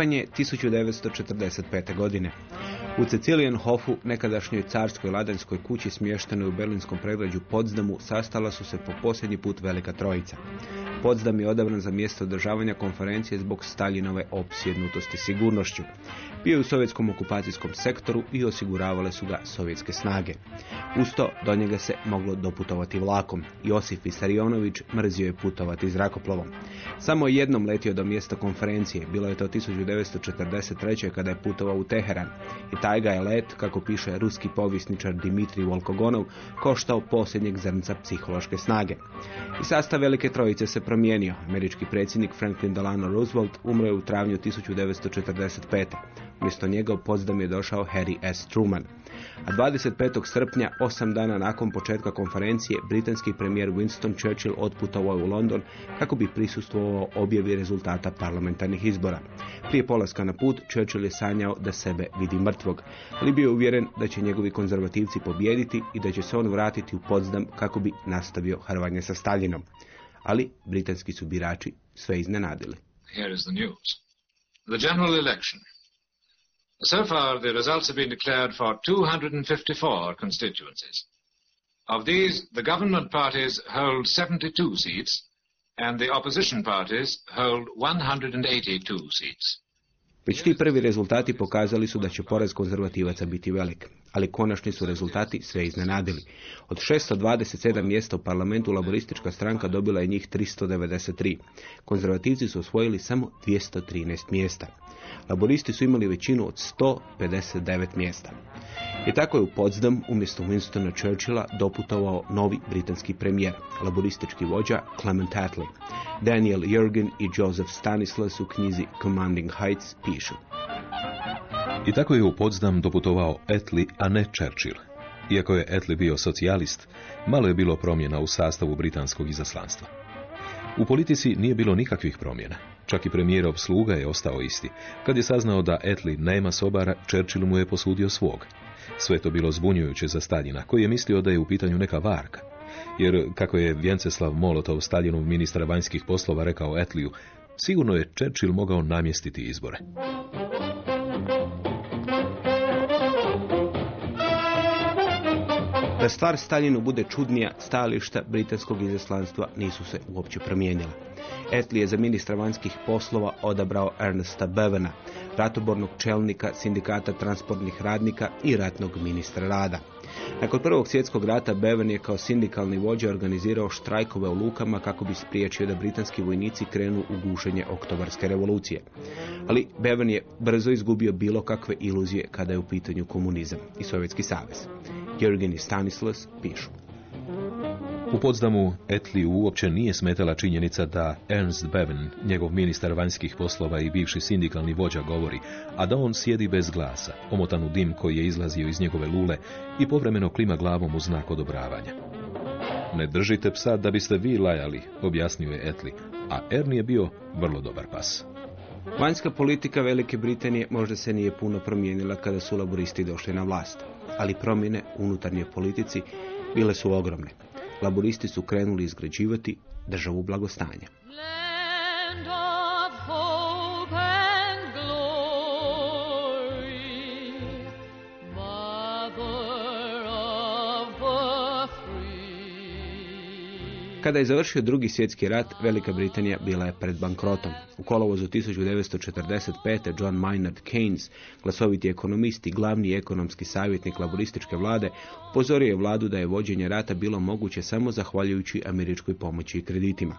Srpanj je 1945. godine. U Cecilijenhofu, nekadašnjoj carskoj ladanskoj kući smještenoj u berlinskom predgrađu Podzdamu, sastala su se po posljednji put Velika Trojica. Podsdam je odabran za mjesto održavanja konferencije zbog Staljinove opsjednutosti sigurnošću. Bio je u sovjetskom okupacijskom sektoru i osiguravale su ga sovjetske snage. Usto do njega se moglo doputovati vlakom. Josif Isarionović mrzio je putovati zrakoplovom. Samo je jednom letio do mjesta konferencije, bilo je to 1943. kada je putovao u Teheran. I taj ga je let, kako piše ruski povisničar Dimitrij Volkogonov, koštao posljednjeg zrnca psihološke snage. I sastav Velike Trojice se promijenio. Američki predsjednik Franklin Delano Roosevelt umro je u travnju 1945. Umjesto njega u je došao Harry S. Truman. A 25. srpnja, osam dana nakon početka konferencije, britanski premijer Winston Churchill otputovao je u London kako bi prisustvovao objavi rezultata parlamentarnih izbora. Prije polaska na put, Churchill je sanjao da sebe vidi mrtvog, ali bio je uvjeren da će njegovi konzervativci pobijediti i da će se on vratiti u Potsdam kako bi nastavio harvanje sa Staljinom. Ali britanski su birači sve iznenadili. Here is the news. The general election So far, the results have been declared for 254 constituencies. Of these, the government parties hold 72 seats, and the opposition parties hold 182 seats. Već ti prvi rezultati pokazali su da će poraz konzervativaca biti velik, ali konačni su rezultati sve iznenadili. Od 627 mjesta u parlamentu laboristička stranka dobila je njih 393. Konzervativci su osvojili samo 213 mjesta. Laboristi su imali većinu od 159 mjesta. I tako je u Potsdam umjesto Winstona Churchilla doputovao novi britanski premijer, laboristički vođa Clement Attlee. Daniel Jurgen i Joseph Stanislas u knjizi Commanding Heights pišu. I tako je u Potsdam doputovao Attlee, a ne Churchill. Iako je Attlee bio socijalist, malo je bilo promjena u sastavu britanskog izaslanstva. U politici nije bilo nikakvih promjena. Čak i premijerov sluga je ostao isti. Kad je saznao da Etli nema sobara, Churchill mu je posudio svog. Sve to bilo zbunjujuće za Staljina, koji je mislio da je u pitanju neka varka. Jer, kako je Vjenceslav Molotov, Staljinov ministra vanjskih poslova, rekao Etliju, sigurno je Churchill mogao namjestiti izbore. Da stvar Staljinu bude čudnija, stajališta britanskog izaslanstva nisu se uopće promijenila. Etli je za ministra vanjskih poslova odabrao Ernesta Bevena, ratobornog čelnika sindikata transportnih radnika i ratnog ministra rada. Nakon prvog svjetskog rata Bevan je kao sindikalni vođa organizirao štrajkove u lukama kako bi spriječio da britanski vojnici krenu u gušenje oktobarske revolucije. Ali Bevan je brzo izgubio bilo kakve iluzije kada je u pitanju komunizam i Sovjetski savez. Jürgen i Stanislas pišu. U Potsdamu Etli uopće nije smetala činjenica da Ernst Bevin, njegov ministar vanjskih poslova i bivši sindikalni vođa govori, a da on sjedi bez glasa, omotan u dim koji je izlazio iz njegove lule i povremeno klima glavom u znak odobravanja. Ne držite psa da biste vi lajali, objasnio je Etli, a Ernie je bio vrlo dobar pas. Vanjska politika Velike Britanije možda se nije puno promijenila kada su laboristi došli na vlast, ali promjene u unutarnjoj politici bile su ogromne laboristi su krenuli izgrađivati državu blagostanja. Kada je završio drugi svjetski rat, Velika Britanija bila je pred bankrotom. U kolovozu 1945. John Maynard Keynes, glasoviti ekonomist i glavni ekonomski savjetnik laborističke vlade, upozorio je vladu da je vođenje rata bilo moguće samo zahvaljujući američkoj pomoći i kreditima.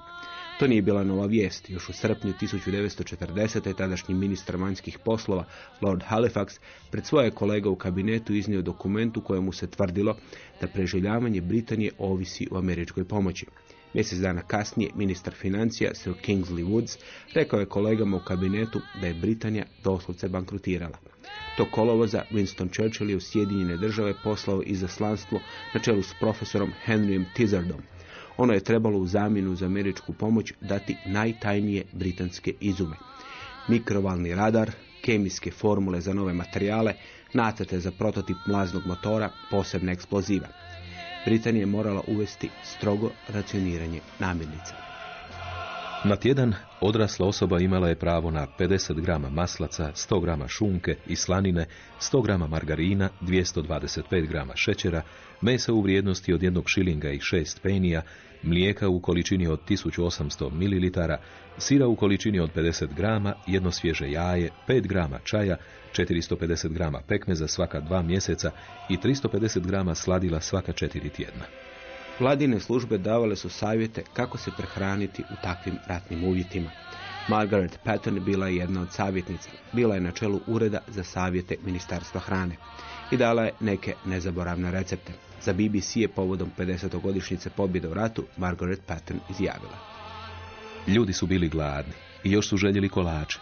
To nije bila nova vijest. Još u srpnju 1940. tadašnji ministar vanjskih poslova Lord Halifax pred svoje kolega u kabinetu iznio dokument u kojemu se tvrdilo da preživljavanje Britanije ovisi o američkoj pomoći. Mjesec dana kasnije ministar financija Sir Kingsley Woods rekao je kolegama u kabinetu da je Britanija doslovce bankrutirala. To kolovoza Winston Churchill je u Sjedinjene države poslao izaslanstvo na čelu s profesorom Henryem Tizardom. Ono je trebalo u zamjenu za američku pomoć dati najtajnije britanske izume. Mikrovalni radar, kemijske formule za nove materijale, nacrte za prototip mlaznog motora, posebne eksploziva. Britanija je morala uvesti strogo racioniranje namirnica. Na tjedan odrasla osoba imala je pravo na 50 grama maslaca, 100 grama šunke i slanine, 100 grama margarina, 225 grama šećera, mesa u vrijednosti od jednog šilinga i šest penija, mlijeka u količini od 1800 ml, sira u količini od 50 grama, jedno svježe jaje, 5 grama čaja, 450 grama pekmeza svaka dva mjeseca i 350 grama sladila svaka četiri tjedna. Vladine službe davale su savjete kako se prehraniti u takvim ratnim uvjetima. Margaret Patton bila je jedna od savjetnica. Bila je na čelu ureda za savjete Ministarstva hrane i dala je neke nezaboravne recepte. Za BBC je povodom 50. godišnjice pobjede u ratu Margaret Patton izjavila. Ljudi su bili gladni i još su željeli kolače.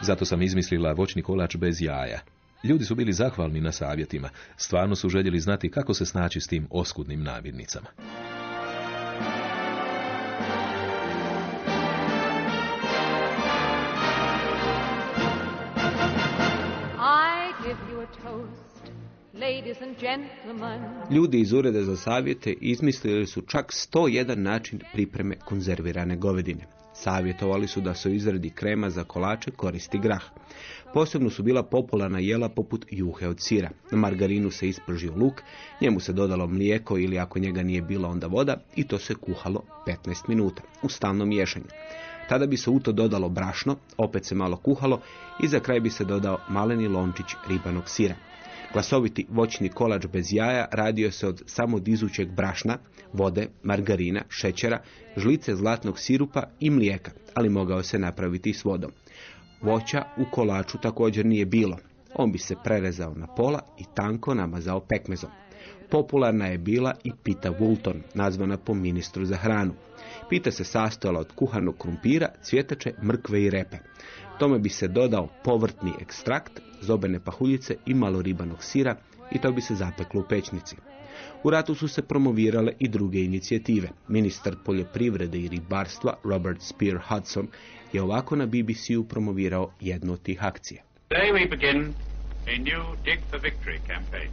Zato sam izmislila voćni kolač bez jaja. Ljudi su bili zahvalni na savjetima. Stvarno su željeli znati kako se snaći s tim oskudnim namirnicama. Ljudi iz Ureda za savjete izmislili su čak 101 način pripreme konzervirane govedine. Savjetovali su da se u izradi krema za kolače koristi grah. Posebno su bila popularna jela poput juhe od sira. Na margarinu se ispržio luk, njemu se dodalo mlijeko ili ako njega nije bilo onda voda i to se kuhalo 15 minuta u stalnom miješanju. Tada bi se u to dodalo brašno, opet se malo kuhalo i za kraj bi se dodao maleni lončić ribanog sira. Glasoviti voćni kolač bez jaja radio se od samo dizućeg brašna, vode, margarina, šećera, žlice zlatnog sirupa i mlijeka, ali mogao se napraviti s vodom. Voća u kolaču također nije bilo. On bi se prerezao na pola i tanko namazao pekmezom. Popularna je bila i pita Woolton, nazvana po ministru za hranu. Pita se sastojala od kuhanog krumpira, cvjetače, mrkve i repe. Tome bi se dodao povrtni ekstrakt, zobene pahuljice i malo ribanog sira i to bi se zapeklo u pečnici. U ratu su se promovirale i druge inicijative. Ministar poljoprivrede i ribarstva Robert Spear Hudson je ovako na BBC-u promovirao jednu od tih akcija. Today we begin a new Dig for Victory campaign.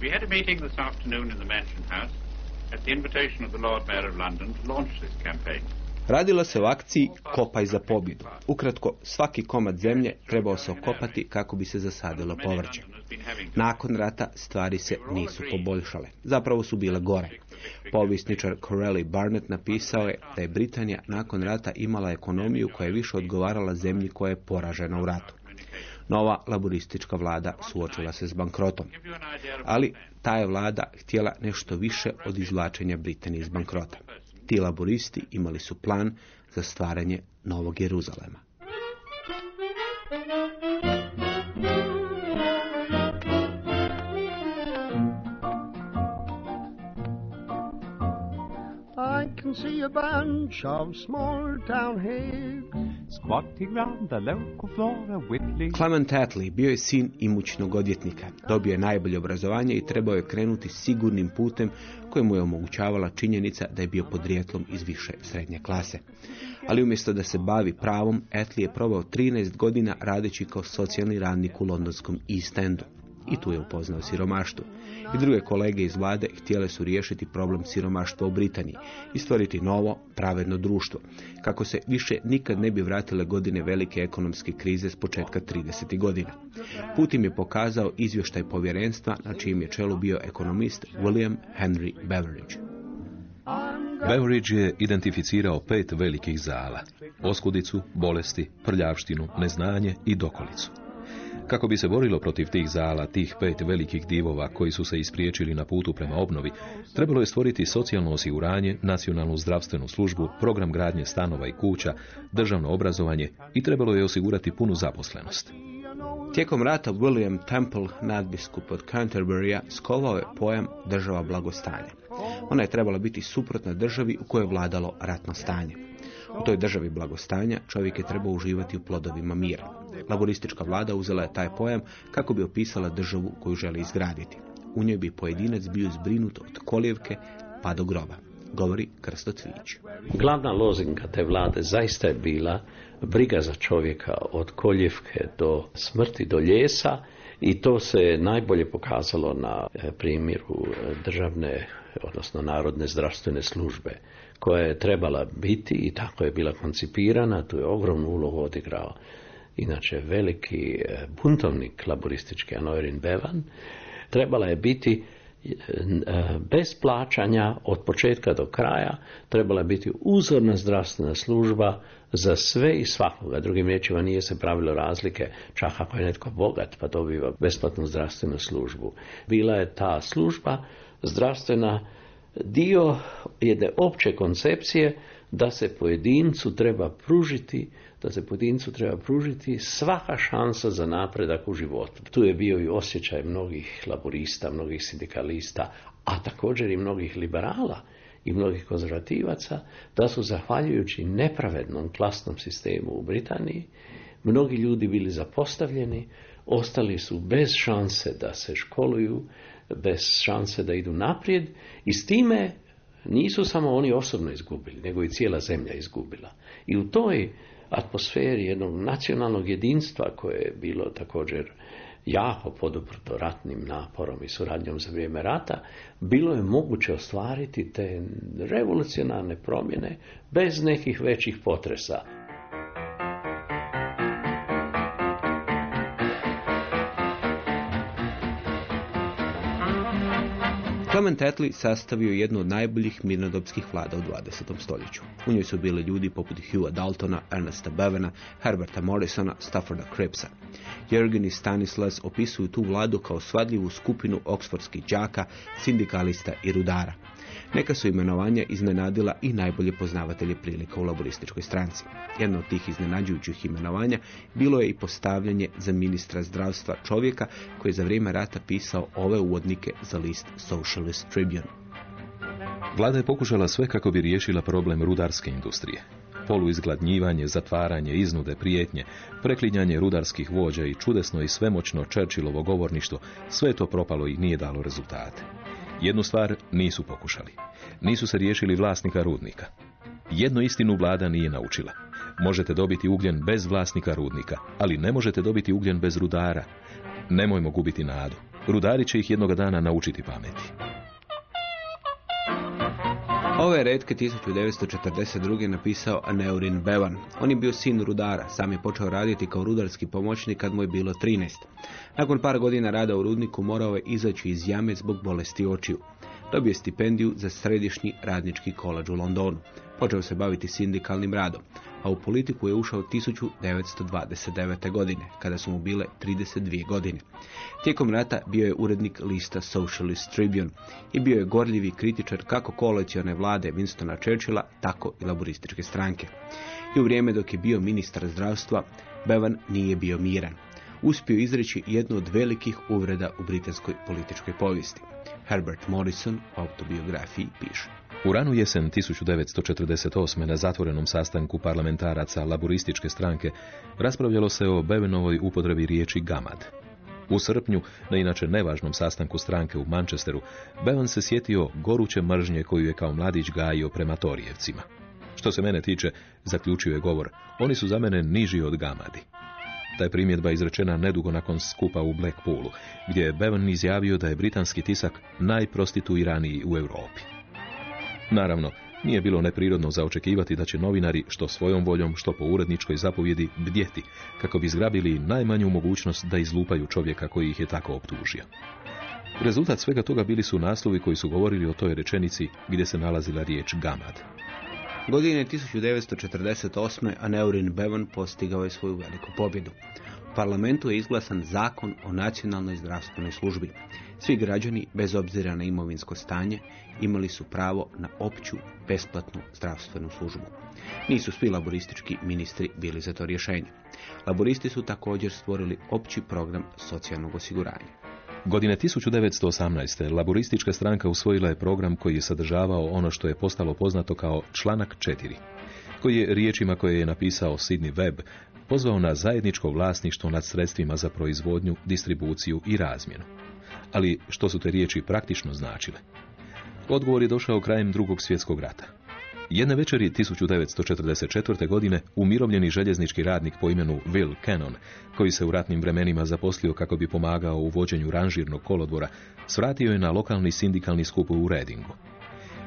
We had a meeting this afternoon in the Mansion House at the invitation of the Lord Mayor of London to launch this campaign. Radilo se o akciji Kopaj za pobjedu. Ukratko, svaki komad zemlje trebao se okopati kako bi se zasadilo povrće. Nakon rata stvari se nisu poboljšale. Zapravo su bile gore. Povisničar Corelli Barnett napisao je da je Britanija nakon rata imala ekonomiju koja je više odgovarala zemlji koja je poražena u ratu. Nova laboristička vlada suočila se s bankrotom. Ali ta je vlada htjela nešto više od izvlačenja Britanije iz bankrota. Ti laboristi imali su plan za stvaranje Novog Jeruzalema. Can see a bunch of small town squatting round the local flora whittling. Clement Attlee bio je sin imućnog odvjetnika. Dobio je najbolje obrazovanje i trebao je krenuti sigurnim putem koje mu je omogućavala činjenica da je bio podrijetlom iz više srednje klase. Ali umjesto da se bavi pravom, Attlee je probao 13 godina radeći kao socijalni radnik u londonskom East Endu i tu je upoznao siromaštvo. I druge kolege iz vlade htjele su riješiti problem siromaštva u Britaniji i stvoriti novo, pravedno društvo, kako se više nikad ne bi vratile godine velike ekonomske krize s početka 30. godina. Putin je pokazao izvještaj povjerenstva na čijem je čelu bio ekonomist William Henry Beveridge. Beveridge je identificirao pet velikih zala. Oskudicu, bolesti, prljavštinu, neznanje i dokolicu. Kako bi se borilo protiv tih zala, tih pet velikih divova koji su se ispriječili na putu prema obnovi, trebalo je stvoriti socijalno osiguranje, nacionalnu zdravstvenu službu, program gradnje stanova i kuća, državno obrazovanje i trebalo je osigurati punu zaposlenost. Tijekom rata William Temple, nadbiskup od Canterburya, skovao je pojam država blagostanja. Ona je trebala biti suprotna državi u kojoj je vladalo ratno stanje. U toj državi blagostanja čovjek je trebao uživati u plodovima mira. Laboristička vlada uzela je taj pojam kako bi opisala državu koju želi izgraditi. U njoj bi pojedinac bio zbrinut od kolijevke pa do groba. Govori Krsto Cvić. Glavna lozinka te vlade zaista je bila briga za čovjeka od koljevke do smrti, do ljesa i to se najbolje pokazalo na e, primjeru državne, odnosno narodne zdravstvene službe koja je trebala biti i tako je bila koncipirana, tu je ogromnu ulogu odigrao inače veliki e, buntovnik laboristički Anoirin Bevan, trebala je biti bez plaćanja od početka do kraja, trebala biti uzorna zdravstvena služba za sve i svakoga. Drugim riječima nije se pravilo razlike, čak ako je netko bogat pa dobiva besplatnu zdravstvenu službu. Bila je ta služba zdravstvena dio jedne opće koncepcije da se pojedincu treba pružiti da se pojedincu treba pružiti svaka šansa za napredak u životu. Tu je bio i osjećaj mnogih laborista, mnogih sindikalista, a također i mnogih liberala i mnogih konzervativaca, da su zahvaljujući nepravednom klasnom sistemu u Britaniji, mnogi ljudi bili zapostavljeni, ostali su bez šanse da se školuju, bez šanse da idu naprijed i s time nisu samo oni osobno izgubili, nego i cijela zemlja izgubila. I u toj atmosferi jednog nacionalnog jedinstva koje je bilo također jako poduprto ratnim naporom i suradnjom za vrijeme rata, bilo je moguće ostvariti te revolucionarne promjene bez nekih većih potresa. Clement Attlee sastavio jednu od najboljih mirnodopskih vlada u 20. stoljeću. U njoj su bili ljudi poput Hugha Daltona, Ernesta Bevena, Herberta Morrisona, Stafforda Crippsa. Jürgen i Stanislas opisuju tu vladu kao svadljivu skupinu oksfordskih đaka, sindikalista i rudara. Neka su imenovanja iznenadila i najbolje poznavatelje prilika u laborističkoj stranci. Jedno od tih iznenađujućih imenovanja bilo je i postavljanje za ministra zdravstva čovjeka koji je za vrijeme rata pisao ove uvodnike za list Socialist Tribune. Vlada je pokušala sve kako bi riješila problem rudarske industrije. Poluizgladnjivanje, zatvaranje, iznude, prijetnje, preklinjanje rudarskih vođa i čudesno i svemoćno Churchillovo govorništvo, sve to propalo i nije dalo rezultate. Jednu stvar nisu pokušali. Nisu se riješili vlasnika rudnika. Jednu istinu vlada nije naučila. Možete dobiti ugljen bez vlasnika rudnika, ali ne možete dobiti ugljen bez rudara. Nemojmo gubiti nadu. Rudari će ih jednoga dana naučiti pameti. Ove redke 1942. napisao Aneurin Bevan. On je bio sin rudara, sam je počeo raditi kao rudarski pomoćnik kad mu je bilo 13. Nakon par godina rada u rudniku morao je izaći iz jame zbog bolesti očiju. Dobio stipendiju za središnji radnički kolađ u Londonu. Počeo se baviti sindikalnim radom, a u politiku je ušao 1929. godine, kada su mu bile 32 godine. Tijekom rata bio je urednik lista Socialist Tribune i bio je gorljivi kritičar kako koalicione vlade Winstona Churchilla, tako i laborističke stranke. I u vrijeme dok je bio ministar zdravstva, Bevan nije bio miran. Uspio izreći jednu od velikih uvreda u britanskoj političkoj povijesti. Herbert Morrison u autobiografiji piše. U ranu jesen 1948. na zatvorenom sastanku parlamentaraca laborističke stranke raspravljalo se o Bevenovoj upotrebi riječi gamad. U srpnju, na inače nevažnom sastanku stranke u Manchesteru, Bevan se sjetio goruće mržnje koju je kao mladić gajio prema Torijevcima. Što se mene tiče, zaključio je govor, oni su za mene niži od gamadi. Ta je primjedba izrečena nedugo nakon skupa u Blackpoolu, gdje je Bevan izjavio da je britanski tisak najprostituiraniji u Europi. Naravno, nije bilo neprirodno za očekivati da će novinari, što svojom voljom, što po uredničkoj zapovjedi, bdjeti, kako bi zgrabili najmanju mogućnost da izlupaju čovjeka koji ih je tako optužio. Rezultat svega toga bili su naslovi koji su govorili o toj rečenici gdje se nalazila riječ gamad. Godine 1948. Aneurin Bevan postigao je svoju veliku pobjedu. Parlamentu je izglasan zakon o nacionalnoj zdravstvenoj službi. Svi građani, bez obzira na imovinsko stanje, imali su pravo na opću, besplatnu zdravstvenu službu. Nisu svi laboristički ministri bili za to rješenje. Laboristi su također stvorili opći program socijalnog osiguranja. Godine 1918. laboristička stranka usvojila je program koji je sadržavao ono što je postalo poznato kao članak 4, koji je riječima koje je napisao Sidney Webb pozvao na zajedničko vlasništvo nad sredstvima za proizvodnju, distribuciju i razmjenu. Ali što su te riječi praktično značile? Odgovor je došao krajem drugog svjetskog rata. Jedne večeri 1944. godine umirovljeni željeznički radnik po imenu Will Cannon, koji se u ratnim vremenima zaposlio kako bi pomagao u vođenju ranžirnog kolodvora, svratio je na lokalni sindikalni skup u Redingu.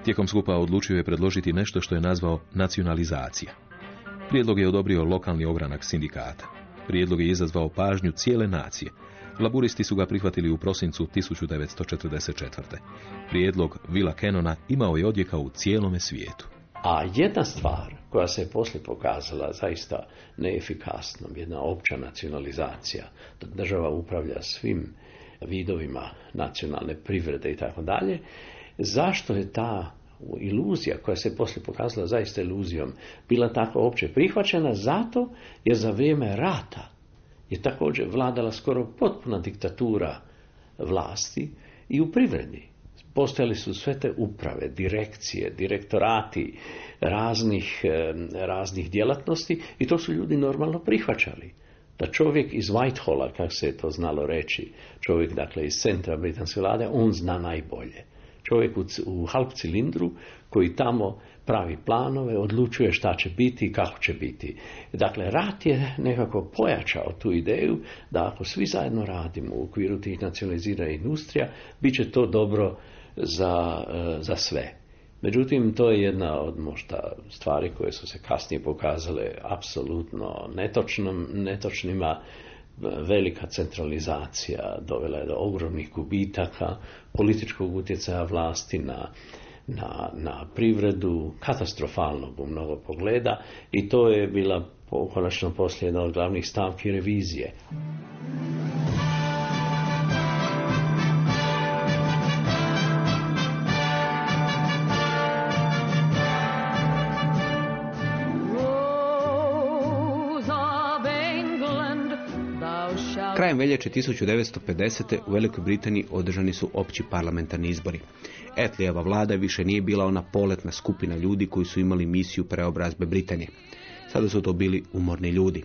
Tijekom skupa odlučio je predložiti nešto što je nazvao nacionalizacija. Prijedlog je odobrio lokalni ogranak sindikata. Prijedlog je izazvao pažnju cijele nacije. Laburisti su ga prihvatili u prosincu 1944. Prijedlog Vila Kenona imao je odjeka u cijelome svijetu. A jedna stvar koja se je poslije pokazala zaista neefikasnom, jedna opća nacionalizacija, da država upravlja svim vidovima nacionalne privrede i tako dalje, zašto je ta iluzija koja se poslije pokazala zaista iluzijom bila tako opće prihvaćena zato jer za vrijeme rata je također vladala skoro potpuna diktatura vlasti i u privredi. Postojali su sve te uprave, direkcije, direktorati raznih, raznih djelatnosti i to su ljudi normalno prihvaćali. Da čovjek iz Whiteholla, kako se je to znalo reći, čovjek dakle iz centra britanske vlade, on zna najbolje. Čovjek u, u halp cilindru koji tamo pravi planove, odlučuje šta će biti i kako će biti. Dakle, rat je nekako pojačao tu ideju da ako svi zajedno radimo u okviru tih nacionaliziranih industrija, bit će to dobro za, e, za sve. Međutim, to je jedna od možda stvari koje su se kasnije pokazale apsolutno netočnom, netočnima. Velika centralizacija dovela je do ogromnih gubitaka, političkog utjecaja vlasti na, na, na privredu, katastrofalnog u mnogo pogleda i to je bila konačno poslije jedna od glavnih stavki revizije. Krajem veljače 1950. u Velikoj Britaniji održani su opći parlamentarni izbori. Etlijeva vlada više nije bila ona poletna skupina ljudi koji su imali misiju preobrazbe Britanije. Sada su to bili umorni ljudi.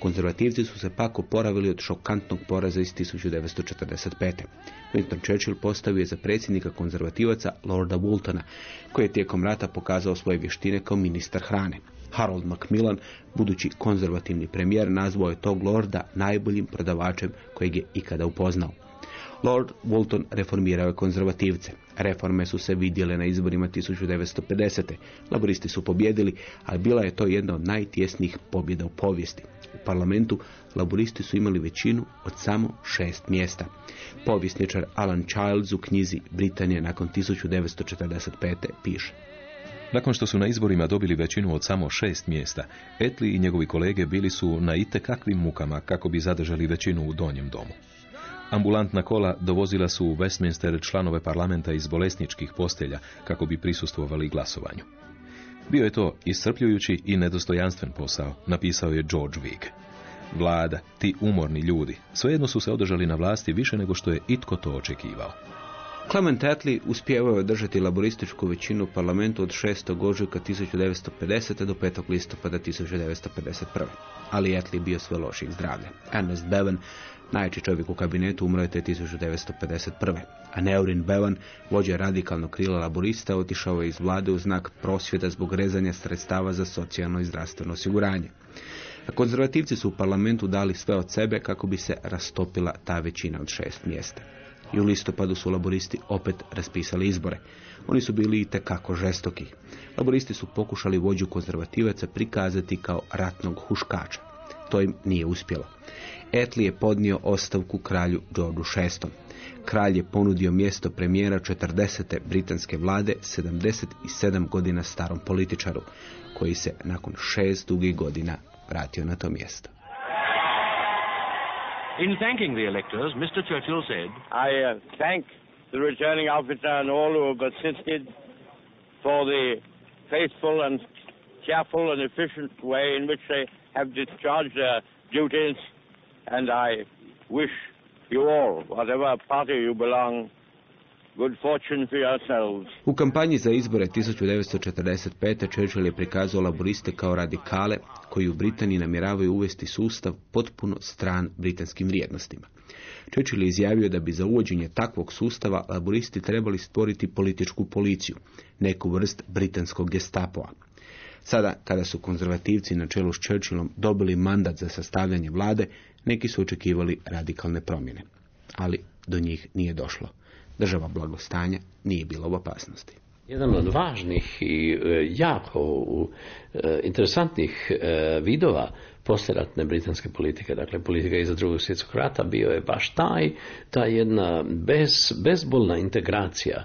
Konzervativci su se pak oporavili od šokantnog poraza iz 1945. Winston Churchill postavio je za predsjednika konzervativaca Lorda Wooltona, koji je tijekom rata pokazao svoje vještine kao ministar hrane. Harold Macmillan, budući konzervativni premijer, nazvao je tog lorda najboljim prodavačem kojeg je ikada upoznao. Lord Walton reformirao je konzervativce. Reforme su se vidjele na izborima 1950. Laboristi su pobjedili, ali bila je to jedna od najtjesnijih pobjeda u povijesti. U parlamentu laboristi su imali većinu od samo šest mjesta. Povjesničar Alan Childs u knjizi Britanije nakon 1945. piše. Nakon što su na izborima dobili većinu od samo šest mjesta, Etli i njegovi kolege bili su na itekakvim mukama kako bi zadržali većinu u donjem domu. Ambulantna kola dovozila su u Westminster članove parlamenta iz bolesničkih postelja kako bi prisustvovali glasovanju. Bio je to iscrpljujući i nedostojanstven posao, napisao je George Wigg. Vlada, ti umorni ljudi, svejedno su se održali na vlasti više nego što je itko to očekivao. Clement Attlee uspjevao je održati laborističku većinu u parlamentu od 6. ožujka 1950. do 5. listopada 1951. Ali Attlee bio sve loših zdravlja. Ernest Bevan, najjači čovjek u kabinetu, umro je te 1951. A Neurin Bevan, vođa radikalnog krila laborista, otišao je iz vlade u znak prosvjeta zbog rezanja sredstava za socijalno i zdravstveno osiguranje. A konzervativci su u parlamentu dali sve od sebe kako bi se rastopila ta većina od šest mjesta i u listopadu su laboristi opet raspisali izbore. Oni su bili i tekako žestoki. Laboristi su pokušali vođu konzervativaca prikazati kao ratnog huškača. To im nije uspjelo. Etli je podnio ostavku kralju Georgeu VI. Kralj je ponudio mjesto premijera 40. britanske vlade 77 godina starom političaru, koji se nakon šest dugih godina vratio na to mjesto. In thanking the electors, Mr. Churchill said, I uh, thank the returning officer and all who have assisted for the faithful and careful and efficient way in which they have discharged their duties, and I wish you all, whatever party you belong, U kampanji za izbore 1945. Churchill je prikazao laboriste kao radikale koji u Britaniji namjeravaju uvesti sustav potpuno stran britanskim vrijednostima. Churchill je izjavio da bi za uvođenje takvog sustava laboristi trebali stvoriti političku policiju, neku vrst britanskog gestapoa. Sada, kada su konzervativci na čelu s Churchillom dobili mandat za sastavljanje vlade, neki su očekivali radikalne promjene. Ali do njih nije došlo. Država blagostanja nije bila u opasnosti. Jedan od važnih i e, jako e, interesantnih e, vidova poslijeratne britanske politike, dakle politika iza drugog svjetskog rata, bio je baš taj, ta jedna bez, bezbolna integracija,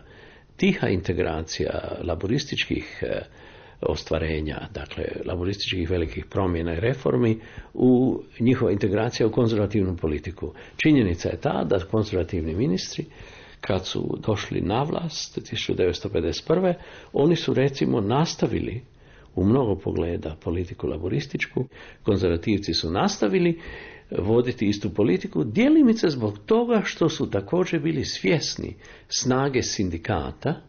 tiha integracija laborističkih ostvarenja, dakle laborističkih velikih promjena i reformi u njihova integracija u konzervativnu politiku. Činjenica je ta da konzervativni ministri kad su došli na vlast 1951. oni su recimo nastavili u mnogo pogleda politiku laborističku, konzervativci su nastavili voditi istu politiku, dijelimice zbog toga što su također bili svjesni snage sindikata,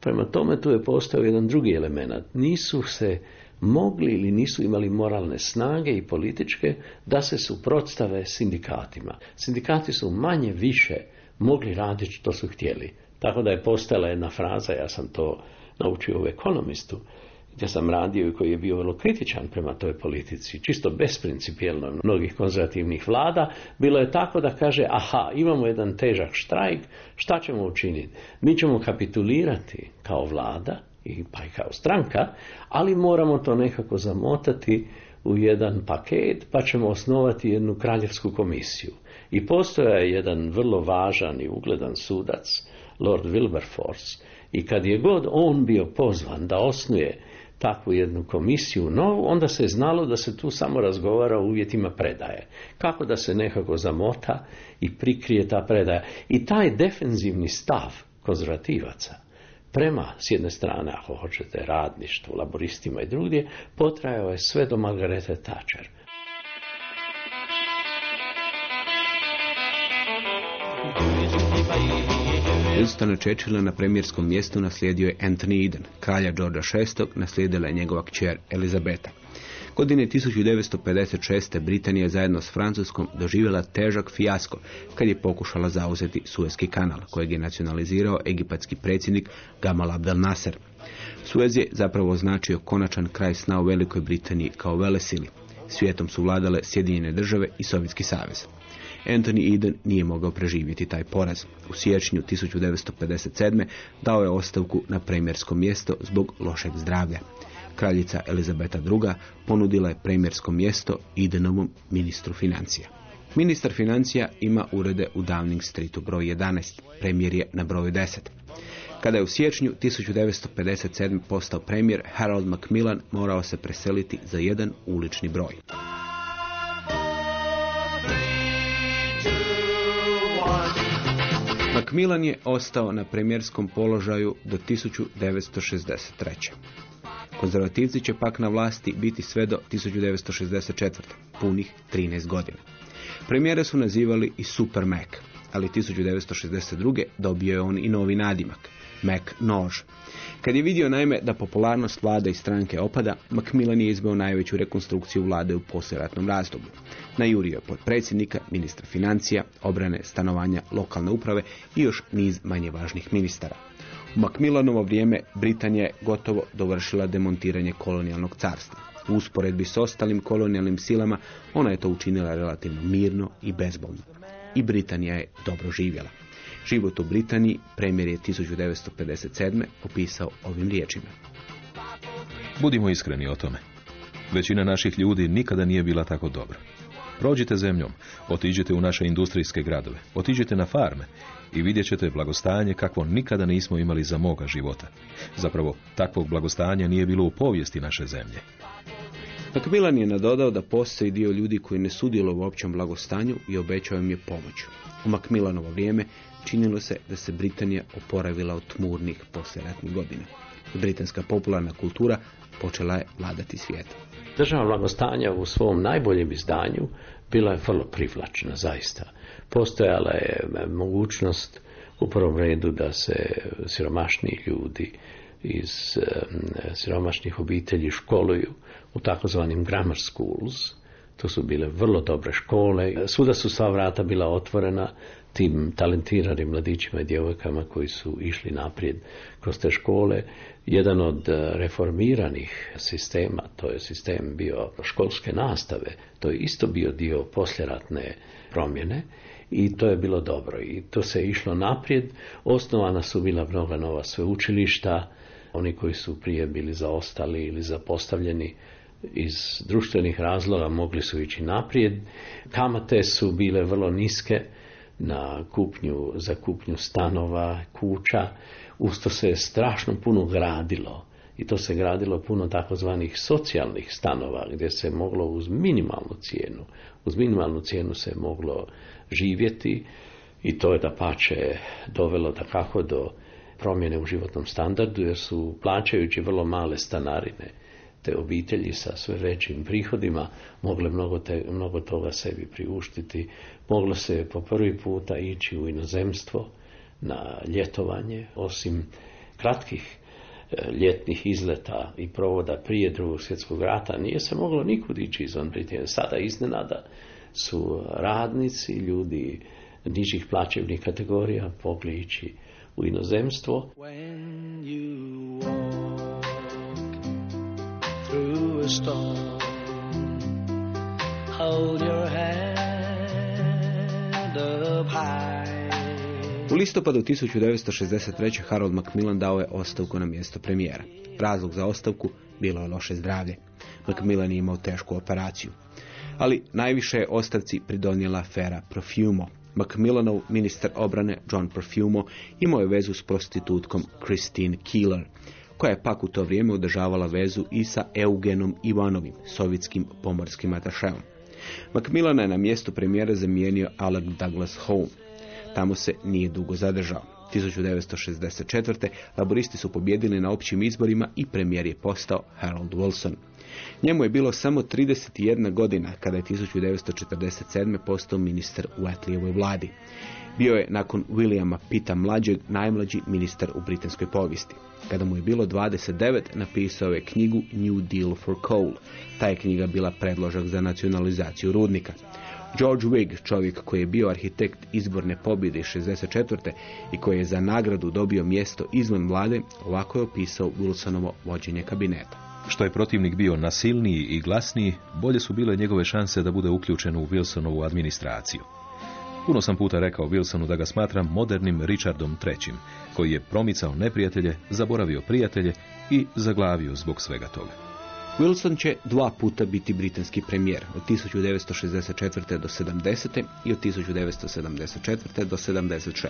prema tome tu je postao jedan drugi element. Nisu se mogli ili nisu imali moralne snage i političke da se suprotstave sindikatima. Sindikati su manje više mogli raditi što su htjeli. Tako da je postala jedna fraza, ja sam to naučio u ekonomistu, gdje sam radio i koji je bio vrlo kritičan prema toj politici, čisto besprincipijelno mnogih konzervativnih vlada, bilo je tako da kaže, aha, imamo jedan težak štrajk, šta ćemo učiniti? Mi ćemo kapitulirati kao vlada, i pa i kao stranka, ali moramo to nekako zamotati u jedan paket, pa ćemo osnovati jednu kraljevsku komisiju. I postoja je jedan vrlo važan i ugledan sudac, Lord Wilberforce, i kad je god on bio pozvan da osnuje takvu jednu komisiju novu, onda se je znalo da se tu samo razgovara o uvjetima predaje. Kako da se nekako zamota i prikrije ta predaja. I taj defenzivni stav konzervativaca prema, s jedne strane, ako hoćete, radništvu, laboristima i drugdje, potrajao je sve do Margarete Thatcher. Winstona Churchilla na premijerskom mjestu naslijedio je Anthony Eden, kralja Georgia VI, naslijedila je njegova kćer Elizabeta. Godine 1956. Britanija zajedno s Francuskom doživjela težak fijasko kad je pokušala zauzeti Suezki kanal, kojeg je nacionalizirao egipatski predsjednik Gamal Abdel Nasser. Suez je zapravo značio konačan kraj sna u Velikoj Britaniji kao velesili. Svijetom su vladale Sjedinjene države i Sovjetski savez. Anthony Eden nije mogao preživjeti taj poraz. U siječnju 1957. dao je ostavku na premijersko mjesto zbog lošeg zdravlja. Kraljica Elizabeta II. ponudila je premijersko mjesto Edenovom ministru financija. Ministar financija ima urede u Downing Streetu broj 11, premijer je na broju 10. Kada je u siječnju 1957. postao premijer, Harold Macmillan morao se preseliti za jedan ulični broj. Macmillan je ostao na premijerskom položaju do 1963. Konzervativci će pak na vlasti biti sve do 1964. punih 13 godina. Premijere su nazivali i Super Mac, ali 1962. dobio je on i novi nadimak, Mac Nož. Kad je vidio naime da popularnost vlade i stranke opada, Macmillan je izbao najveću rekonstrukciju vlade u posljeratnom razdoblju. Najurio je predsjednika, ministra financija, obrane, stanovanja, lokalne uprave i još niz manje važnih ministara. U Macmillanovo vrijeme Britanija je gotovo dovršila demontiranje kolonijalnog carstva. U usporedbi s ostalim kolonijalnim silama ona je to učinila relativno mirno i bezbolno. I Britanija je dobro živjela. Život u Britaniji premijer je 1957. popisao ovim riječima. Budimo iskreni o tome. Većina naših ljudi nikada nije bila tako dobra. Prođite zemljom, otiđite u naše industrijske gradove, otiđite na farme i vidjet ćete blagostanje kakvo nikada nismo imali za moga života. Zapravo, takvog blagostanja nije bilo u povijesti naše zemlje. Macmillan je nadodao da postoji dio ljudi koji ne sudjeluju u općem blagostanju i obećao im je pomoć. U Macmillanovo vrijeme činilo se da se Britanija oporavila od tmurnih posljeratnih godina. Britanska popularna kultura počela je vladati svijetom. Država blagostanja u svom najboljem izdanju bila je vrlo privlačna, zaista. Postojala je mogućnost u prvom redu da se siromašni ljudi iz siromašnih obitelji školuju u takozvanim grammar schools. To su bile vrlo dobre škole. Svuda su sva vrata bila otvorena tim talentiranim mladićima i djevojkama koji su išli naprijed kroz te škole. Jedan od reformiranih sistema, to je sistem bio školske nastave, to je isto bio dio posljeratne promjene i to je bilo dobro i to se išlo naprijed. Osnovana su bila mnoga nova sveučilišta, oni koji su prije bili zaostali ili zapostavljeni iz društvenih razloga mogli su ići naprijed. Kamate su bile vrlo niske na kupnju, za kupnju stanova, kuća. Usto se je strašno puno gradilo i to se gradilo puno takozvanih socijalnih stanova gdje se moglo uz minimalnu cijenu, uz minimalnu cijenu se moglo živjeti i to je da pače dovelo da kako do promjene u životnom standardu jer su plaćajući vrlo male stanarine te obitelji sa sve većim prihodima mogle mnogo, te, mnogo toga sebi priuštiti. Moglo se po prvi puta ići u inozemstvo na ljetovanje, osim kratkih e, ljetnih izleta i provoda prije drugog svjetskog rata nije se moglo nikud ići izvan Britanije. Sada iznenada su radnici, ljudi nižih plaćevnih kategorija mogli ići u inozemstvo. U listopadu 1963. Harold Macmillan dao je ostavku na mjesto premijera. Razlog za ostavku bilo je loše zdravlje. Macmillan je imao tešku operaciju. Ali najviše je ostavci pridonijela afera Profumo, Macmillanov ministar obrane John Perfumo imao je vezu s prostitutkom Christine Keeler, koja je pak u to vrijeme održavala vezu i sa Eugenom Ivanovim, sovjetskim pomorskim atašeom. Macmillana je na mjestu premijera zamijenio Alec Douglas Home. Tamo se nije dugo zadržao. 1964. laboristi su pobjedili na općim izborima i premijer je postao Harold Wilson. Njemu je bilo samo 31 godina kada je 1947. postao ministar u Atlijevoj vladi. Bio je nakon Williama Pita mlađeg najmlađi ministar u britanskoj povijesti. Kada mu je bilo 29, napisao je knjigu New Deal for Coal. Ta je knjiga bila predložak za nacionalizaciju rudnika. George Wigg, čovjek koji je bio arhitekt izborne pobjede iz 64. i koji je za nagradu dobio mjesto izvan vlade, ovako je opisao Wilsonovo vođenje kabineta. Što je protivnik bio nasilniji i glasniji, bolje su bile njegove šanse da bude uključen u Wilsonovu administraciju. Puno sam puta rekao Wilsonu da ga smatram modernim Richardom III, koji je promicao neprijatelje, zaboravio prijatelje i zaglavio zbog svega toga. Wilson će dva puta biti britanski premijer, od 1964. do 70. i od 1974. do 76.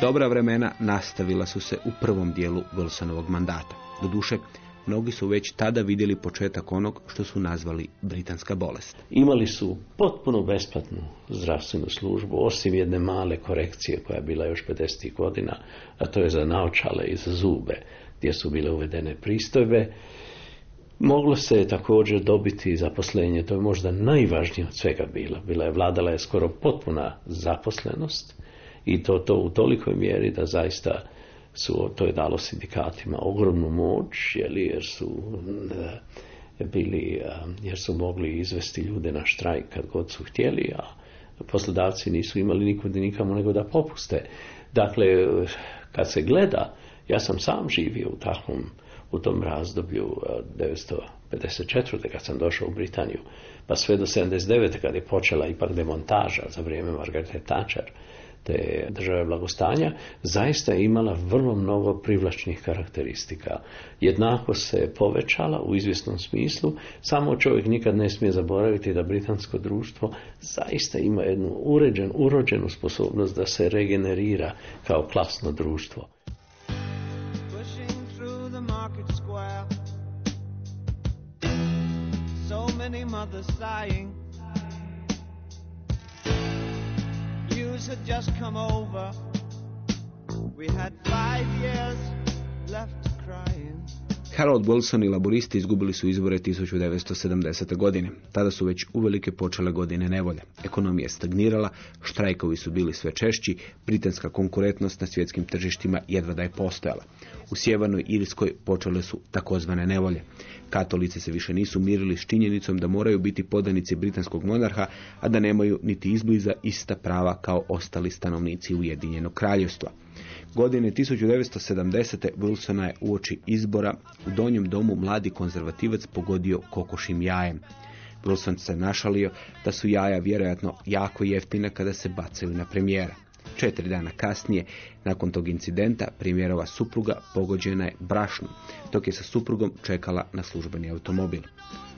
Dobra vremena nastavila su se u prvom dijelu Wilsonovog mandata. Doduše, mnogi su već tada vidjeli početak onog što su nazvali britanska bolest. Imali su potpuno besplatnu zdravstvenu službu, osim jedne male korekcije koja je bila još 50. godina, a to je za naočale i za zube, gdje su bile uvedene pristojbe. Moglo se također dobiti zaposlenje, to je možda najvažnije od svega bila. Bila je vladala je skoro potpuna zaposlenost i to, to u tolikoj mjeri da zaista su, to je dalo sindikatima ogromnu moć, jer su e, bili, jer su mogli izvesti ljude na štrajk kad god su htjeli, a poslodavci nisu imali nikud nikamo nego da popuste. Dakle, kad se gleda, ja sam sam živio u takvom, u tom razdoblju 1954. E, kad sam došao u Britaniju, pa sve do 79. kad je počela ipak demontaža za vrijeme Margarete Thatcher, te države blagostanja, zaista je imala vrlo mnogo privlačnih karakteristika. Jednako se povećala u izvjesnom smislu, samo čovjek nikad ne smije zaboraviti da britansko društvo zaista ima jednu uređen, urođenu sposobnost da se regenerira kao klasno društvo. many mothers sighing. Had just come over. We had five years left crying. Harold Wilson i laboristi izgubili su izbore 1970. godine. Tada su već uvelike počele godine nevolje. Ekonomija je stagnirala, štrajkovi su bili sve češći, britanska konkurentnost na svjetskim tržištima jedva da je postojala. U sjevernoj Irskoj počele su takozvane nevolje. Katolici se više nisu mirili s činjenicom da moraju biti podanici britanskog monarha, a da nemaju niti izbliza ista prava kao ostali stanovnici Ujedinjenog kraljevstva. Godine 1970. Wilsona je uoči izbora u donjem domu mladi konzervativac pogodio kokošim jajem. Wilson se našalio da su jaja vjerojatno jako jeftine kada se bacaju na premijera. Četiri dana kasnije, nakon tog incidenta, primjerova supruga pogođena je brašnom, dok je sa suprugom čekala na službeni automobil.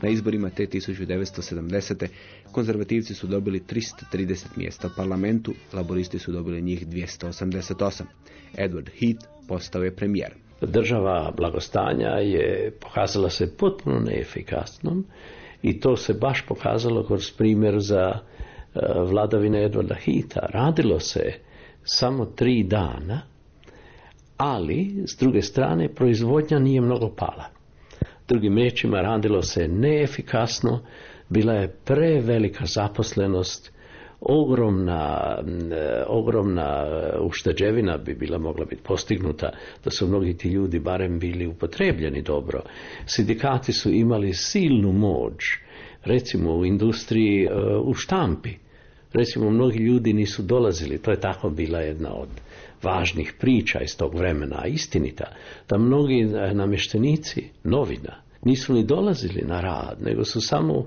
Na izborima te 1970. konzervativci su dobili 330 mjesta u parlamentu, laboristi su dobili njih 288. Edward Heath postao je premijer. Država blagostanja je pokazala se potpuno neefikasnom i to se baš pokazalo kroz primjer za vladavine Edwarda Hita. Radilo se samo tri dana, ali s druge strane proizvodnja nije mnogo pala. Drugim riječima radilo se neefikasno, bila je prevelika zaposlenost, ogromna, ogromna ušteđevina bi bila mogla biti postignuta da su mnogi ti ljudi barem bili upotrebljeni dobro. Sindikati su imali silnu moć, recimo u industriji e, u štampi. Recimo mnogi ljudi nisu dolazili, to je tako bila jedna od važnih priča iz tog vremena, a istinita, da mnogi e, namještenici novina nisu ni dolazili na rad, nego su samo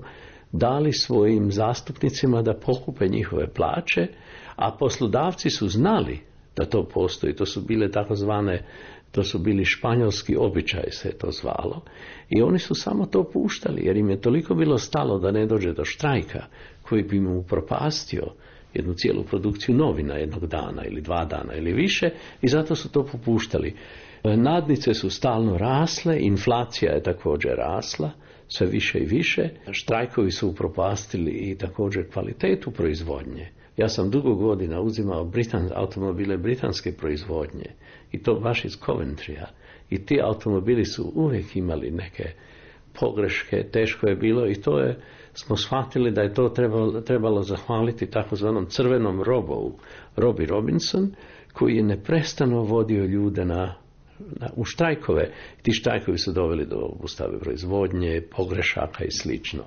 dali svojim zastupnicima da pokupe njihove plaće, a poslodavci su znali da to postoji, to su bile takozvane to su bili španjolski običaj se to zvalo i oni su samo to puštali jer im je toliko bilo stalo da ne dođe do štrajka koji bi mu upropastio jednu cijelu produkciju novina jednog dana ili dva dana ili više i zato su to popuštali. Nadnice su stalno rasle, inflacija je također rasla, sve više i više. Štrajkovi su upropastili i također kvalitetu proizvodnje. Ja sam dugo godina uzimao Britan, automobile britanske proizvodnje i to baš iz Coventrya. I ti automobili su uvijek imali neke pogreške, teško je bilo i to je, smo shvatili da je to trebalo, trebalo zahvaliti takozvanom crvenom robovu, Robbie Robinson, koji je neprestano vodio ljude na, na, u štrajkove. Ti štrajkovi su doveli do obustave proizvodnje, pogrešaka i slično.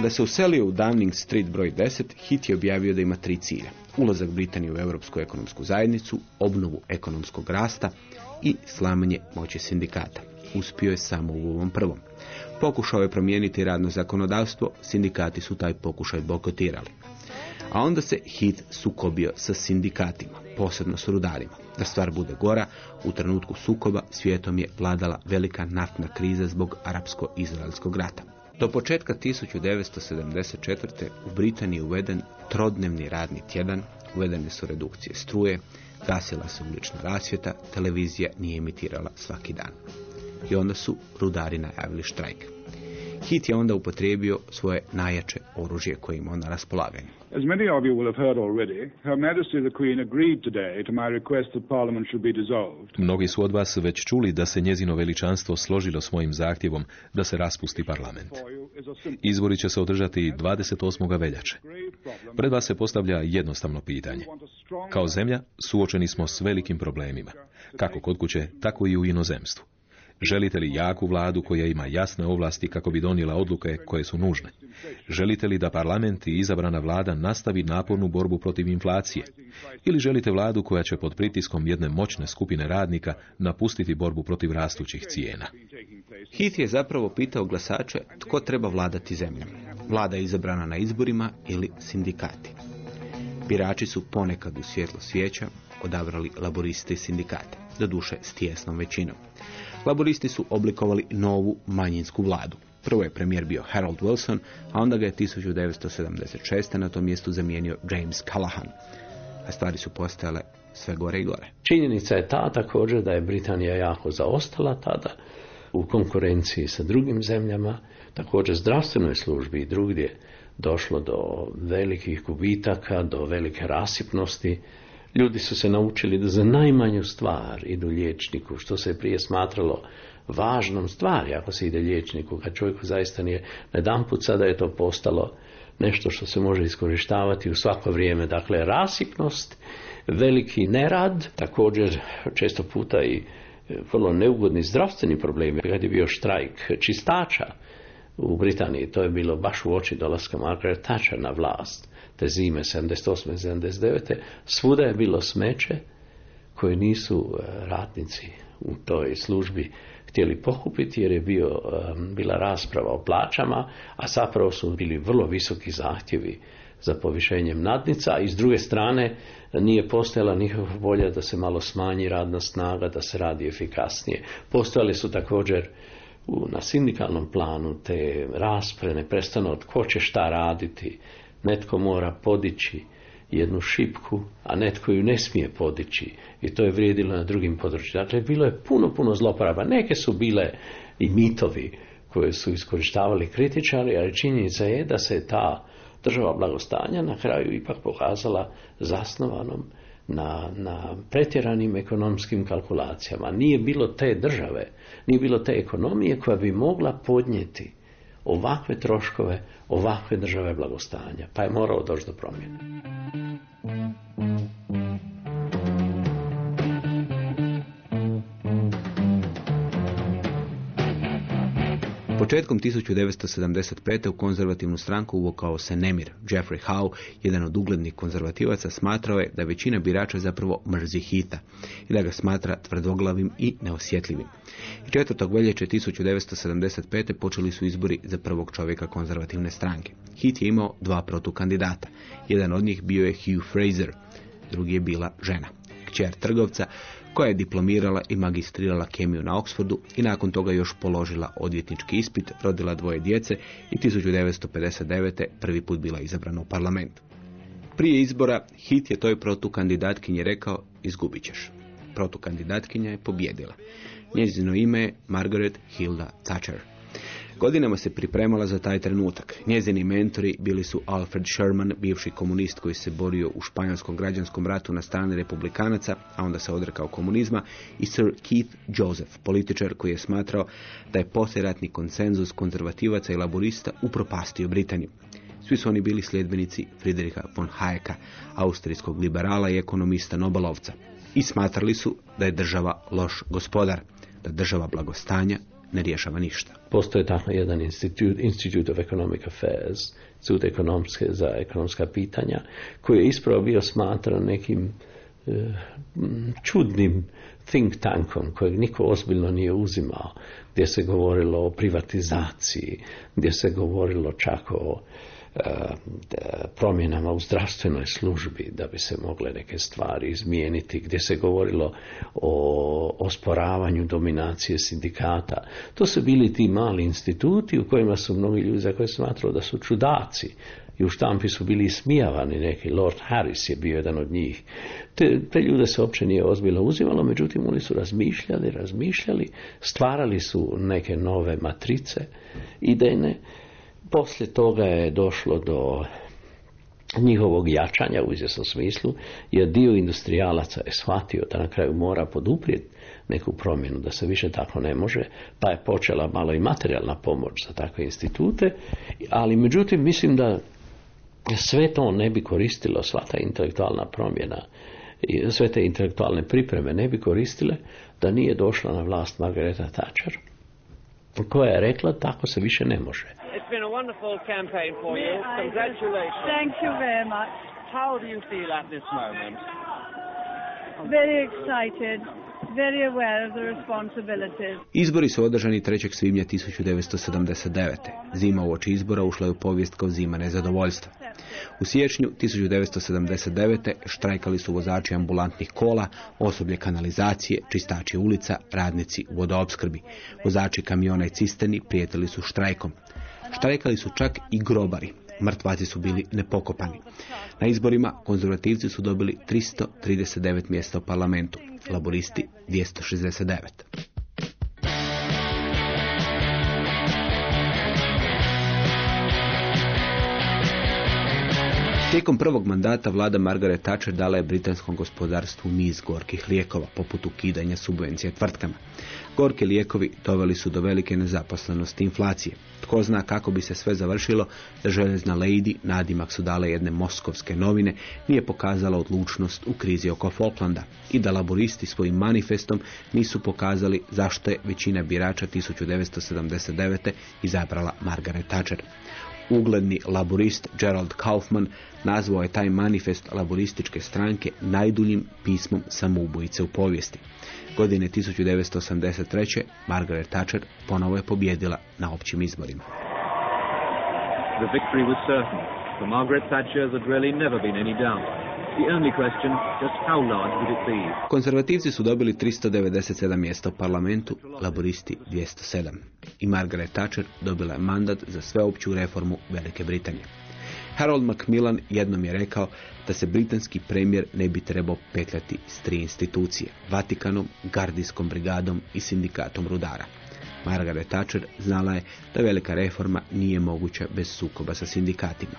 Kada se uselio u Downing Street broj 10, Hit je objavio da ima tri cilja. Ulazak Britanije u Europsku ekonomsku zajednicu, obnovu ekonomskog rasta i slamanje moći sindikata. Uspio je samo u ovom prvom. Pokušao je promijeniti radno zakonodavstvo, sindikati su taj pokušaj bokotirali. A onda se Hit sukobio sa sindikatima, posebno s rudarima. Da stvar bude gora, u trenutku sukoba svijetom je vladala velika naftna kriza zbog arapsko-izraelskog rata. Do početka 1974. u Britaniji uveden trodnevni radni tjedan, uvedene su redukcije struje, gasila se ulična rasvjeta, televizija nije emitirala svaki dan. I onda su rudari najavili štrajk. Hit je onda upotrijebio svoje najjače oružje koje ima na raspolaganju. As many of you will have heard already, Her Majesty the Queen agreed today to my request that Parliament should be dissolved. Mnogi su od vas već čuli da se njezino veličanstvo složilo s mojim zahtjevom da se raspusti parlament. Izbori će se održati 28. veljače. Pred vas se postavlja jednostavno pitanje. Kao zemlja suočeni smo s velikim problemima, kako kod kuće, tako i u inozemstvu. Želite li jaku vladu koja ima jasne ovlasti kako bi donijela odluke koje su nužne? Želite li da parlament i izabrana vlada nastavi napornu borbu protiv inflacije? Ili želite vladu koja će pod pritiskom jedne moćne skupine radnika napustiti borbu protiv rastućih cijena? Heath je zapravo pitao glasače tko treba vladati zemljom. Vlada je izabrana na izborima ili sindikati. Birači su ponekad u svjetlo svijeća odabrali laboriste i sindikate, doduše s tijesnom većinom. Laboristi su oblikovali novu manjinsku vladu. Prvo je premijer bio Harold Wilson, a onda ga je 1976. na tom mjestu zamijenio James Callahan. A stvari su postajale sve gore i gore. Činjenica je ta također da je Britanija jako zaostala tada u konkurenciji sa drugim zemljama, također zdravstvenoj službi i drugdje došlo do velikih gubitaka, do velike rasipnosti. Ljudi su se naučili da za najmanju stvar idu liječniku, što se prije smatralo važnom stvari ako se ide liječniku, kad čovjeku zaista nije jedan put sada je to postalo nešto što se može iskorištavati u svako vrijeme. Dakle, rasipnost, veliki nerad, također često puta i vrlo neugodni zdravstveni problemi. Kad je bio štrajk čistača u Britaniji, to je bilo baš u oči dolaska Margaret Thatcher na vlast, te zime 78. 79. Svuda je bilo smeće koje nisu e, ratnici u toj službi htjeli pokupiti jer je bio, bila rasprava o plaćama, a zapravo su bili vrlo visoki zahtjevi za povišenjem nadnica i s druge strane nije postojala nikakva volja da se malo smanji radna snaga, da se radi efikasnije. Postojali su također na sindikalnom planu te rasprave neprestano od ko će šta raditi. Netko mora podići jednu šipku, a netko ju ne smije podići. I to je vrijedilo na drugim područjima. Dakle, bilo je puno, puno zloporaba. Neke su bile i mitovi koje su iskorištavali kritičari, ali činjenica je da se ta država blagostanja na kraju ipak pokazala zasnovanom na, na pretjeranim ekonomskim kalkulacijama. Nije bilo te države, nije bilo te ekonomije koja bi mogla podnijeti ovakve troškove, ovakve države blagostanja. Pa je morao doći do promjene. Početkom 1975. u konzervativnu stranku uvokao se nemir. Jeffrey Howe, jedan od uglednih konzervativaca, smatrao je da većina birača zapravo mrzi hita i da ga smatra tvrdoglavim i neosjetljivim. 4. veljače 1975. počeli su izbori za prvog čovjeka konzervativne stranke. Hit je imao dva protukandidata. Jedan od njih bio je Hugh Fraser, drugi je bila žena. Kćer trgovca koja je diplomirala i magistrirala kemiju na Oxfordu i nakon toga još položila odvjetnički ispit, rodila dvoje djece i 1959. prvi put bila izabrana u parlament. Prije izbora Hit je toj protukandidatkinji rekao izgubit ćeš. Protukandidatkinja je pobjedila. Njezino ime je Margaret Hilda Thatcher. Godinama se pripremala za taj trenutak. Njezini mentori bili su Alfred Sherman, bivši komunist koji se borio u španjolskom građanskom ratu na strani republikanaca, a onda se odrekao komunizma, i Sir Keith Joseph, političar koji je smatrao da je posljeratni konsenzus konzervativaca i laborista upropastio Britaniju. Svi su oni bili sljedbenici Friedricha von Hayeka, austrijskog liberala i ekonomista Nobelovca. I smatrali su da je država loš gospodar, da država blagostanja ne rješava ništa. Postoje tako jedan institut, Institute of Economic Affairs, sud ekonomske za ekonomska pitanja, koji je ispravo bio smatran nekim e, čudnim think tankom kojeg niko ozbiljno nije uzimao, gdje se govorilo o privatizaciji, gdje se govorilo čak o promjenama u zdravstvenoj službi da bi se mogle neke stvari izmijeniti, gdje se govorilo o osporavanju dominacije sindikata. To su bili ti mali instituti u kojima su mnogi ljudi za koje smatralo da su čudaci i u štampi su bili ismijavani neki, Lord Harris je bio jedan od njih. Te, te ljude se uopće nije ozbiljno uzimalo, međutim oni su razmišljali, razmišljali, stvarali su neke nove matrice idejne poslije toga je došlo do njihovog jačanja u izvjesnom smislu, jer dio industrijalaca je shvatio da na kraju mora poduprijeti neku promjenu, da se više tako ne može, pa je počela malo i materijalna pomoć za takve institute, ali međutim mislim da sve to ne bi koristilo, sva ta intelektualna promjena sve te intelektualne pripreme ne bi koristile da nije došla na vlast Margareta Thatcher koja je rekla tako se više ne može. It's been a wonderful campaign for you. Congratulations. Thank you very much. How do you feel at this moment? Very excited. Very the responsibilities. Izbori su održani 3. svibnja 1979. Zima u izbora ušla je u povijest kao zima nezadovoljstva. U siječnju 1979. štrajkali su vozači ambulantnih kola, osoblje kanalizacije, čistači ulica, radnici u vodoopskrbi. Vozači kamiona i cisteni prijetili su štrajkom. Štrajkali su čak i grobari. Mrtvaci su bili nepokopani. Na izborima konzervativci su dobili 339 mjesta u parlamentu, laboristi 269. Tijekom prvog mandata vlada Margaret Thatcher dala je britanskom gospodarstvu niz gorkih lijekova, poput ukidanja subvencija tvrtkama. Gorki lijekovi doveli su do velike nezaposlenosti inflacije. Tko zna kako bi se sve završilo da željezna lady, nadimak su dale jedne moskovske novine, nije pokazala odlučnost u krizi oko Falklanda i da laboristi svojim manifestom nisu pokazali zašto je većina birača 1979. izabrala Margaret Thatcher. Ugledni laborist Gerald Kaufman nazvao je taj manifest laborističke stranke najduljim pismom samoubojice u povijesti. Godine 1983. Margaret Thatcher ponovo je pobjedila na općim izborima. The victory was certain. For Margaret Thatcher there'd really never been any doubt. Konzervativci su dobili 397 mjesta u parlamentu, laboristi 207. I Margaret Thatcher dobila je mandat za sveopću reformu Velike Britanije. Harold Macmillan jednom je rekao da se britanski premijer ne bi trebao petljati s tri institucije, Vatikanom, Gardijskom brigadom i sindikatom rudara. Margaret Thatcher znala je da velika reforma nije moguća bez sukoba sa sindikatima,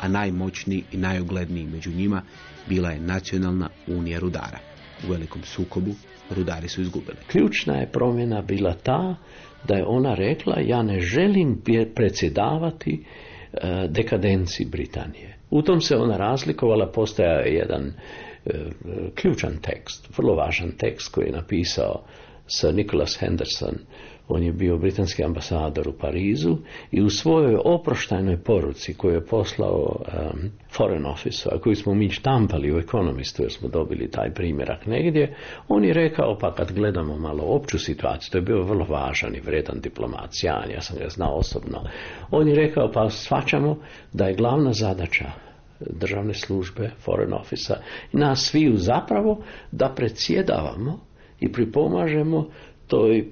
a najmoćniji i najugledniji među njima bila je Nacionalna unija rudara. U velikom sukobu rudari su izgubili. Ključna je promjena bila ta da je ona rekla ja ne želim predsjedavati e, dekadenciji Britanije. U tom se ona razlikovala, postoja jedan e, ključan tekst, vrlo važan tekst koji je napisao Sir Nicholas Henderson on je bio britanski ambasador u Parizu i u svojoj oproštajnoj poruci koju je poslao um, Foreign Office, a koju smo mi štampali u Economistu jer smo dobili taj primjerak negdje, on je rekao, pa kad gledamo malo opću situaciju, to je bio vrlo važan i vredan diplomat, sjajan, ja sam ga znao osobno, on je rekao, pa shvaćamo da je glavna zadaća državne službe, Foreign Office i nas sviju zapravo da predsjedavamo i pripomažemo toj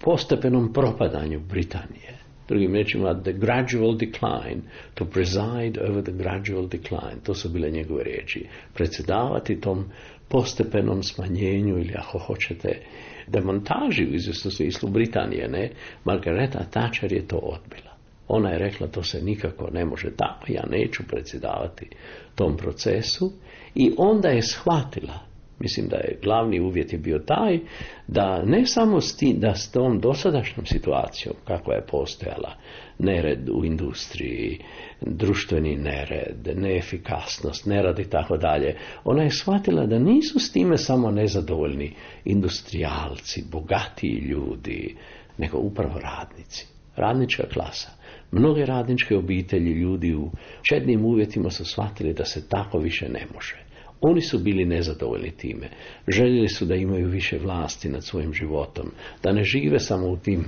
postepenom propadanju Britanije. Drugim rečima, the gradual decline, to preside over the gradual decline, to su bile njegove riječi. Predsjedavati tom postepenom smanjenju ili ako hoćete demontaži u izvjesnom smislu Britanije, ne? Margareta Thatcher je to odbila. Ona je rekla to se nikako ne može tako, ja neću predsjedavati tom procesu i onda je shvatila Mislim da je glavni uvjet je bio taj da ne samo s tim, da s tom dosadašnjom situacijom kakva je postojala, nered u industriji, društveni nered, neefikasnost, nerad i tako dalje, ona je shvatila da nisu s time samo nezadovoljni industrijalci, bogatiji ljudi, nego upravo radnici, radnička klasa. Mnoge radničke obitelji ljudi u čednim uvjetima su shvatili da se tako više ne može. Oni su bili nezadovoljni time. Željeli su da imaju više vlasti nad svojim životom, da ne žive samo u tim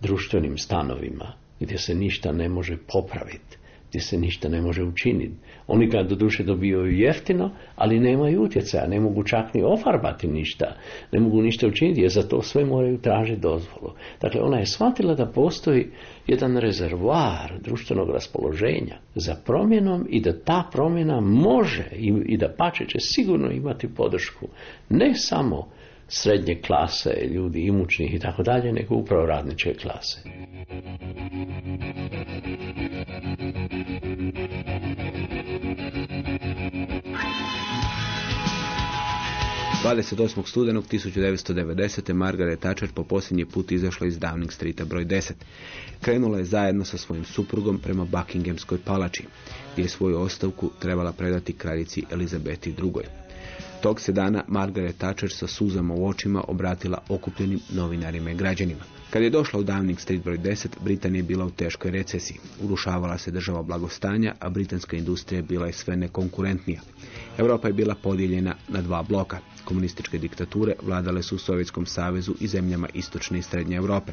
društvenim stanovima gdje se ništa ne može popraviti, gdje se ništa ne može učiniti. Oni kad do duše dobijaju jeftino, ali nemaju utjecaja, ne mogu čak ni ofarbati ništa, ne mogu ništa učiniti jer za to sve moraju tražiti dozvolu. Dakle, ona je shvatila da postoji jedan rezervoar društvenog raspoloženja za promjenom i da ta promjena može i da pače će sigurno imati podršku ne samo srednje klase, ljudi imućnih i tako dalje, nego upravo radničke klase. 28. studenog 1990. Margaret Thatcher po posljednji put izašla iz Downing Streeta broj 10. Krenula je zajedno sa svojim suprugom prema Buckinghamskoj palači, gdje je svoju ostavku trebala predati kraljici Elizabeti II. Tog se dana Margaret Thatcher sa suzama u očima obratila okupljenim novinarima i građanima. Kad je došla u Downing Street broj 10, Britanija je bila u teškoj recesiji. Urušavala se država blagostanja, a britanska industrija bila je sve nekonkurentnija. Europa je bila podijeljena na dva bloka. Komunističke diktature vladale su u Sovjetskom savezu i zemljama istočne i srednje Europe.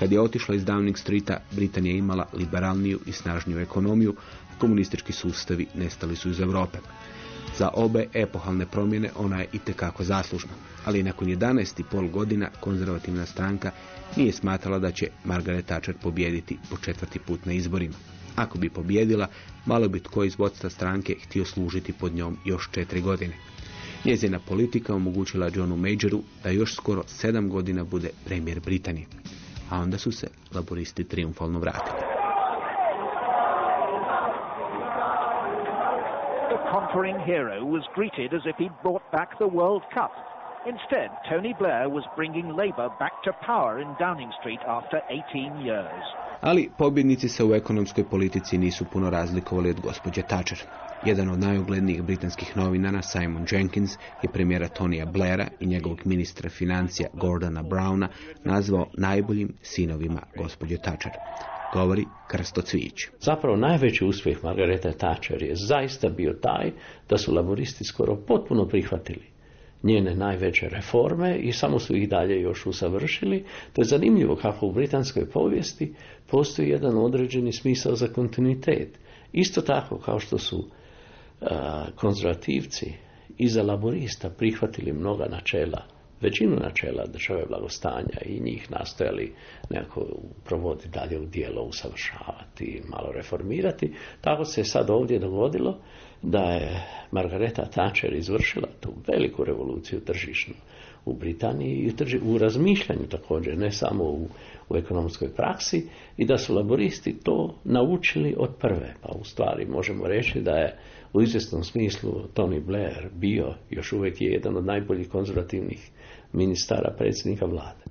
Kad je otišla iz Downing Streeta, Britanija imala liberalniju i snažniju ekonomiju, komunistički sustavi nestali su iz Europe. Za obe epohalne promjene ona je itekako zaslužna, ali nakon 11,5 godina konzervativna stranka nije smatrala da će Margaret Thatcher pobijediti po četvrti put na izborima. Ako bi pobjedila, malo bi tko iz vodstva stranke htio služiti pod njom još četiri godine. Njezina politika omogućila Johnu Majoru da još skoro sedam godina bude premijer Britanije. A onda su se laboristi triumfalno vratili. The conquering hero was greeted as if he'd brought back the World Cup. Instead, Tony Blair was bringing Labour back to power in Downing Street after 18 years. Ali pobjednici se u ekonomskoj politici nisu puno razlikovali od gospođe Thatcher. Jedan od najuglednijih britanskih novinara, Simon Jenkins, je premijera Tonija Blaira i njegovog ministra financija Gordona Browna nazvao najboljim sinovima gospođe Thatcher. Govori Krsto Cvijić. Zapravo najveći uspjeh Margareta Thatcher je zaista bio taj da su laboristi skoro potpuno prihvatili njene najveće reforme i samo su ih dalje još usavršili. To je zanimljivo kako u britanskoj povijesti postoji jedan određeni smisao za kontinuitet. Isto tako kao što su konzervativci iza laborista prihvatili mnoga načela, većinu načela države blagostanja i njih nastojali nekako provoditi dalje u dijelo, usavršavati, malo reformirati. Tako se sad ovdje dogodilo da je Margareta Thatcher izvršila tu veliku revoluciju tržišnu u Britaniji i u razmišljanju također, ne samo u, u ekonomskoj praksi i da su laboristi to naučili od prve. Pa u stvari možemo reći da je u izvjesnom smislu Tony Blair bio, još uvijek je jedan od najboljih konzervativnih ministara predsjednika vlade.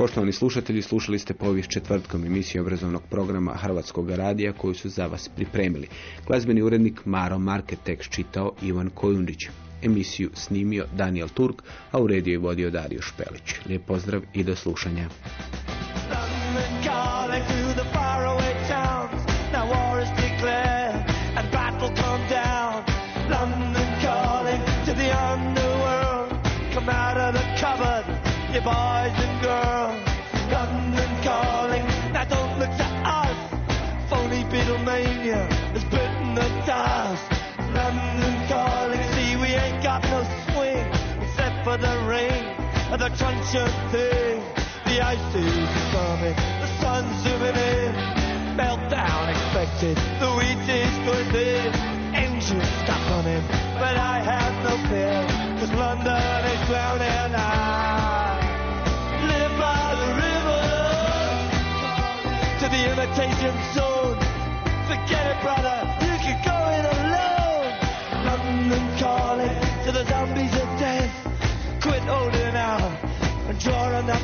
Poštovani slušatelji, slušali ste povijest četvrtkom emisiju obrazovnog programa Hrvatskog radija koju su za vas pripremili. Glazbeni urednik Maro Market tekst čitao Ivan Kojundić. Emisiju snimio Daniel Turk, a u rediju je vodio Dario Špelić. Lijep pozdrav i do slušanja. Truncheon thing. The ice is coming, the sun's zooming in. Meltdown expected, the wheat is going in. Engine stop on him, but I have no fear, cause London is drowning out. the river to the imitation zone.